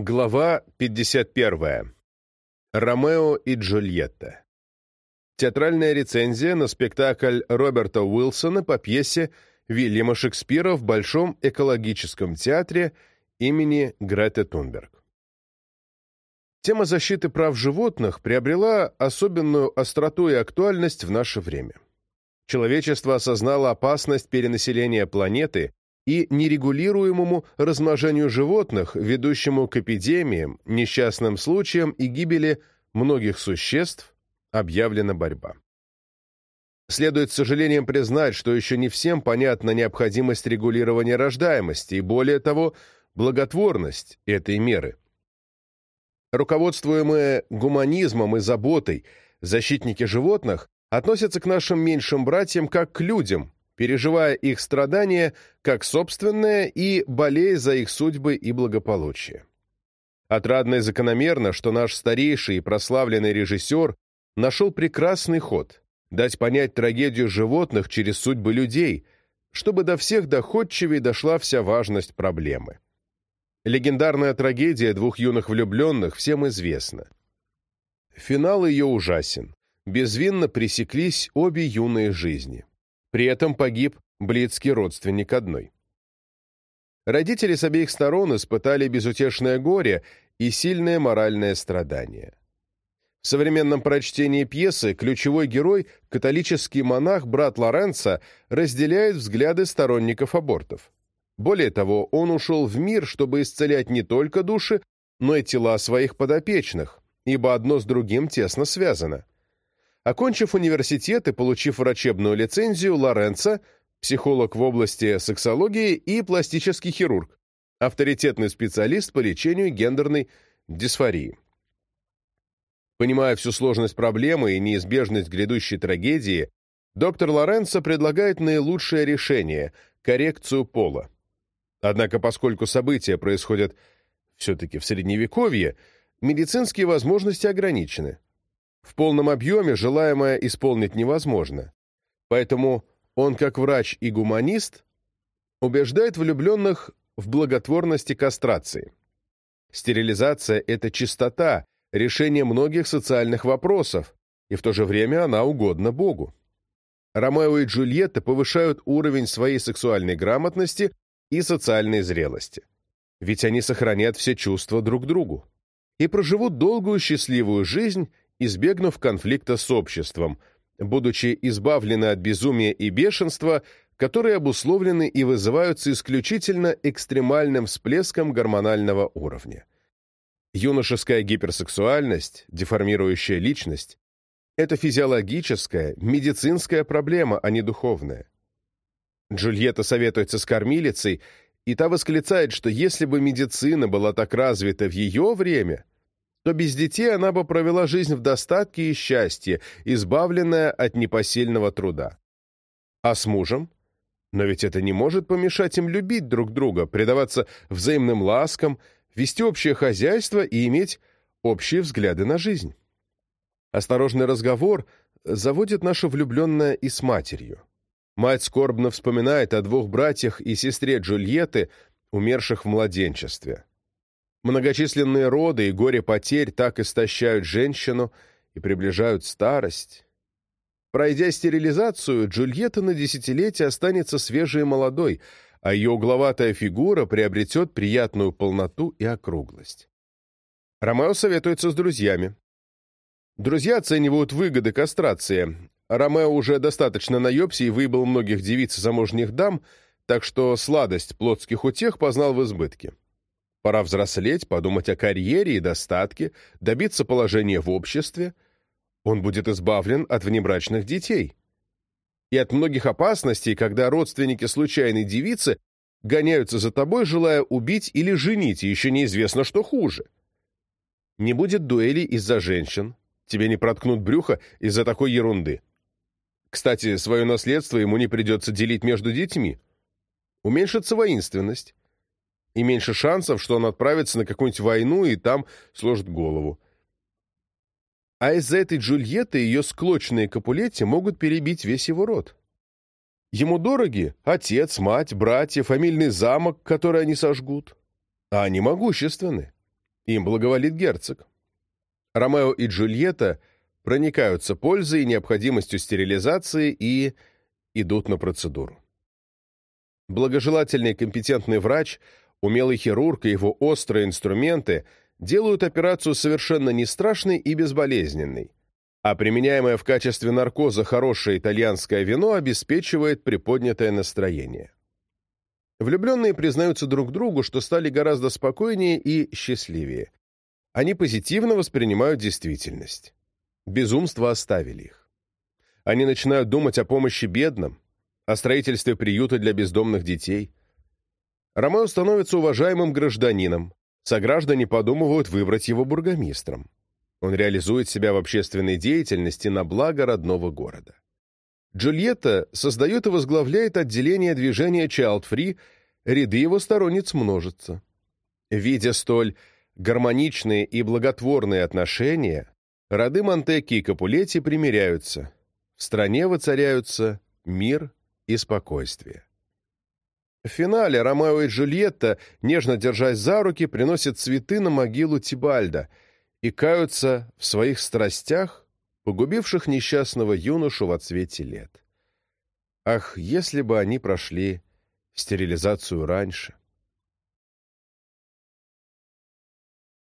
Глава 51. Ромео и Джульетта. Театральная рецензия на спектакль Роберта Уилсона по пьесе Вильяма Шекспира в Большом экологическом театре имени Греты Тунберг. Тема защиты прав животных приобрела особенную остроту и актуальность в наше время. Человечество осознало опасность перенаселения планеты и нерегулируемому размножению животных, ведущему к эпидемиям, несчастным случаям и гибели многих существ, объявлена борьба. Следует с сожалением признать, что еще не всем понятна необходимость регулирования рождаемости и, более того, благотворность этой меры. Руководствуемые гуманизмом и заботой защитники животных относятся к нашим меньшим братьям как к людям, переживая их страдания как собственное и болея за их судьбы и благополучие. Отрадно и закономерно, что наш старейший и прославленный режиссер нашел прекрасный ход – дать понять трагедию животных через судьбы людей, чтобы до всех доходчивее дошла вся важность проблемы. Легендарная трагедия двух юных влюбленных всем известна. Финал ее ужасен. Безвинно пресеклись обе юные жизни. При этом погиб близкий родственник одной. Родители с обеих сторон испытали безутешное горе и сильное моральное страдание. В современном прочтении пьесы ключевой герой, католический монах брат Лоренцо, разделяет взгляды сторонников абортов. Более того, он ушел в мир, чтобы исцелять не только души, но и тела своих подопечных, ибо одно с другим тесно связано. Окончив университет и получив врачебную лицензию, Лоренцо, психолог в области сексологии и пластический хирург, авторитетный специалист по лечению гендерной дисфории. Понимая всю сложность проблемы и неизбежность грядущей трагедии, доктор Лоренцо предлагает наилучшее решение – коррекцию пола. Однако, поскольку события происходят все-таки в Средневековье, медицинские возможности ограничены. В полном объеме желаемое исполнить невозможно. Поэтому он, как врач и гуманист, убеждает влюбленных в благотворности кастрации. Стерилизация – это чистота, решение многих социальных вопросов, и в то же время она угодна Богу. Ромео и Джульетта повышают уровень своей сексуальной грамотности и социальной зрелости. Ведь они сохранят все чувства друг другу и проживут долгую счастливую жизнь, избегнув конфликта с обществом, будучи избавлены от безумия и бешенства, которые обусловлены и вызываются исключительно экстремальным всплеском гормонального уровня. Юношеская гиперсексуальность, деформирующая личность – это физиологическая, медицинская проблема, а не духовная. Джульетта советуется с кормилицей, и та восклицает, что если бы медицина была так развита в ее время – то без детей она бы провела жизнь в достатке и счастье, избавленная от непосильного труда. А с мужем? Но ведь это не может помешать им любить друг друга, предаваться взаимным ласкам, вести общее хозяйство и иметь общие взгляды на жизнь. Осторожный разговор заводит наша влюбленная и с матерью. Мать скорбно вспоминает о двух братьях и сестре Джульетты, умерших в младенчестве. Многочисленные роды и горе потерь так истощают женщину и приближают старость. Пройдя стерилизацию, Джульетта на десятилетие останется свежей и молодой, а ее угловатая фигура приобретет приятную полноту и округлость. Ромео советуется с друзьями. Друзья оценивают выгоды кастрации. Ромео уже достаточно наебся и выебал многих девиц и замужних дам, так что сладость плотских утех познал в избытке. Пора взрослеть, подумать о карьере и достатке, добиться положения в обществе. Он будет избавлен от внебрачных детей. И от многих опасностей, когда родственники случайной девицы гоняются за тобой, желая убить или женить, и еще неизвестно, что хуже. Не будет дуэлей из-за женщин, тебе не проткнут брюхо из-за такой ерунды. Кстати, свое наследство ему не придется делить между детьми. Уменьшится воинственность и меньше шансов, что он отправится на какую-нибудь войну и там сложит голову. А из-за этой Джульетты ее склочные Капулетти могут перебить весь его род. Ему дороги отец, мать, братья, фамильный замок, который они сожгут. А они могущественны. Им благоволит герцог. Ромео и Джульетта проникаются пользой и необходимостью стерилизации и идут на процедуру. Благожелательный компетентный врач, умелый хирург и его острые инструменты делают операцию совершенно не страшной и безболезненной, а применяемое в качестве наркоза хорошее итальянское вино обеспечивает приподнятое настроение. Влюбленные признаются друг другу, что стали гораздо спокойнее и счастливее. Они позитивно воспринимают действительность. Безумства оставили их. Они начинают думать о помощи бедным, о строительстве приюта для бездомных детей. Ромео становится уважаемым гражданином, сограждане подумывают выбрать его бургомистром. Он реализует себя в общественной деятельности на благо родного города. Джульетта создает и возглавляет отделение движения Child Free, ряды его сторонниц множатся. Видя столь гармоничные и благотворные отношения, роды Монтекки и Капулетти примиряются. В стране воцаряются мир и спокойствие. В финале Ромео и Джульетта, нежно держась за руки, приносят цветы на могилу Тибальда и каются в своих страстях, погубивших несчастного юношу во цвете лет. Ах, если бы они прошли стерилизацию раньше!